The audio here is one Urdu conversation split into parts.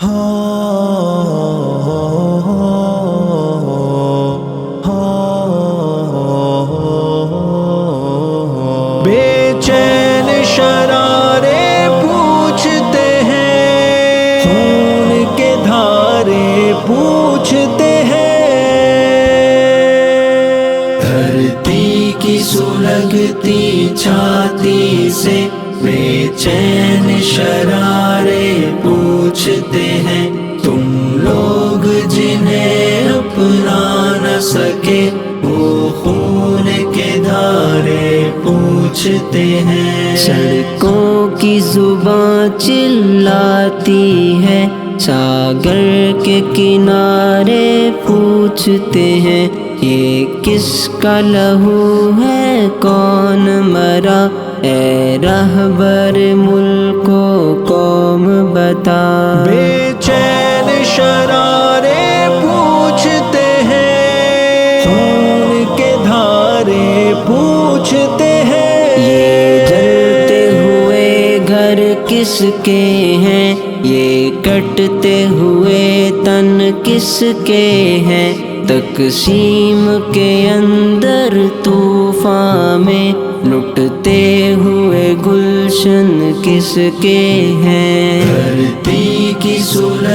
ہاں سلگتی چھاتی سے بے چین شرارے پوچھتے ہیں، تم لوگ جنہیں اپنا نہ سکے، وہ خون کے دھارے پوچھتے ہیں۔ سڑکوں کی زباں چلاتی ہے ساگر کے کنارے پوچھتے پوچھتے ہیں، یہ کس کا لہو ہے؟ کون مرا؟ اے رہبر ملک و قوم بتا۔ بے چین شرارے پوچھتے ہیں خون کے دھارے پوچھتے کس کے ہیں، یہ کٹتے ہوئے تن کس کے ہیں؟ تقسیم کے اندر طوفان میں لٹتے ہوئے گلشن کس کے ہیں؟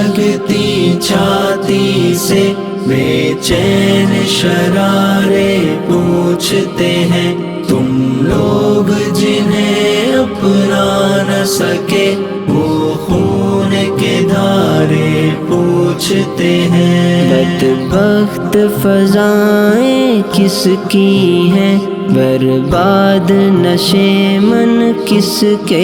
لگتی چھاتی سے بے چین شرارے پوچھتے ہیں تم لوگ جنہیں اپنا نہ سکے وہ خون کے دھارے پوچھتے ہیں۔ بدبخت فضائیں کس کی ہیں؟ برباد نشے من کس کے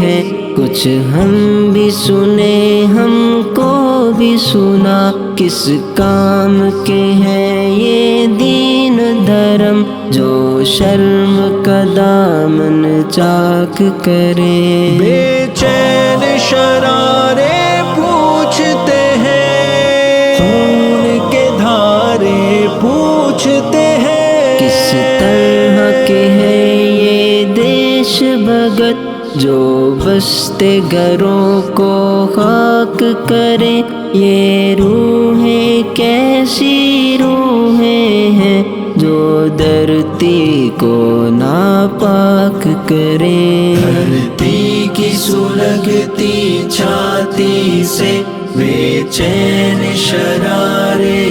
ہیں؟ کچھ ہم بھی سنے ہم کو بھی سنا۔ کس کام کے ہیں یہ دین دھرم؟ جو شرم کا دامن چاک کرے۔ بے چین شرارے پوچھتے ہیں کس طرح کے ہیں یہ دیش بھگت جو بستے گھروں کو خاک کرے؟ یہ روحیں کیسی روحیں ہیں جو دھرتی کو ناپاک کریں دھرتی کی سلگتی چھاتی سے بے چین شرارے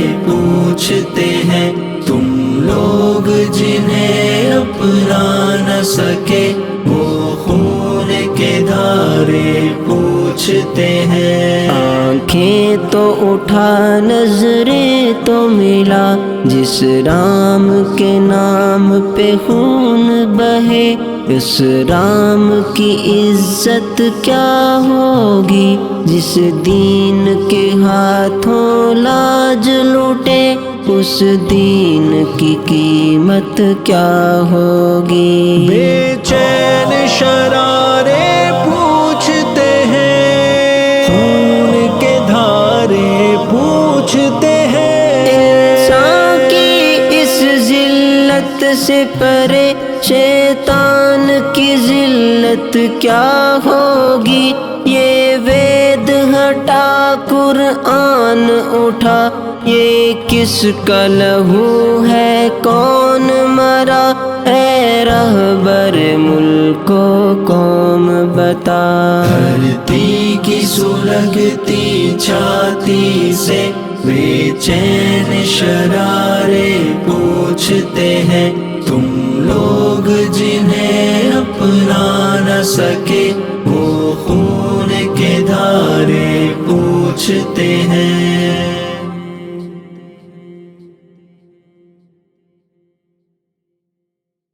اپنا نہ سکے، وہ خون کے دھارے پوچھتے ہیں۔ آنکھیں تو اٹھا، نظریں تو ملا، جس رام کے نام پہ خون بہے، اس رام کی عزت کیا ہوگی؟ جس دین کے ہاتھوں لا لاج لوٹے اس دین کی قیمت کیا ہوگی؟ بے چین شرارے پوچھتے ہیں خون کے دھارے پوچھتے ہیں۔ انسان کی اس ذلت سے پرے شیطان کی ذلت کیا ہوگی؟ یہ وید قرآن اٹھا، یہ کس کا لہو ہے؟ کون مرا؟ اے رہبر ملک و قوم بتا۔ دھرتی کی سلگتی چھاتی سے بے چین شرارے پوچھتے ہیں، تم لوگ جنہیں اپنا نہ سکے، وہ خون کے دھارے پوچھتے ہیں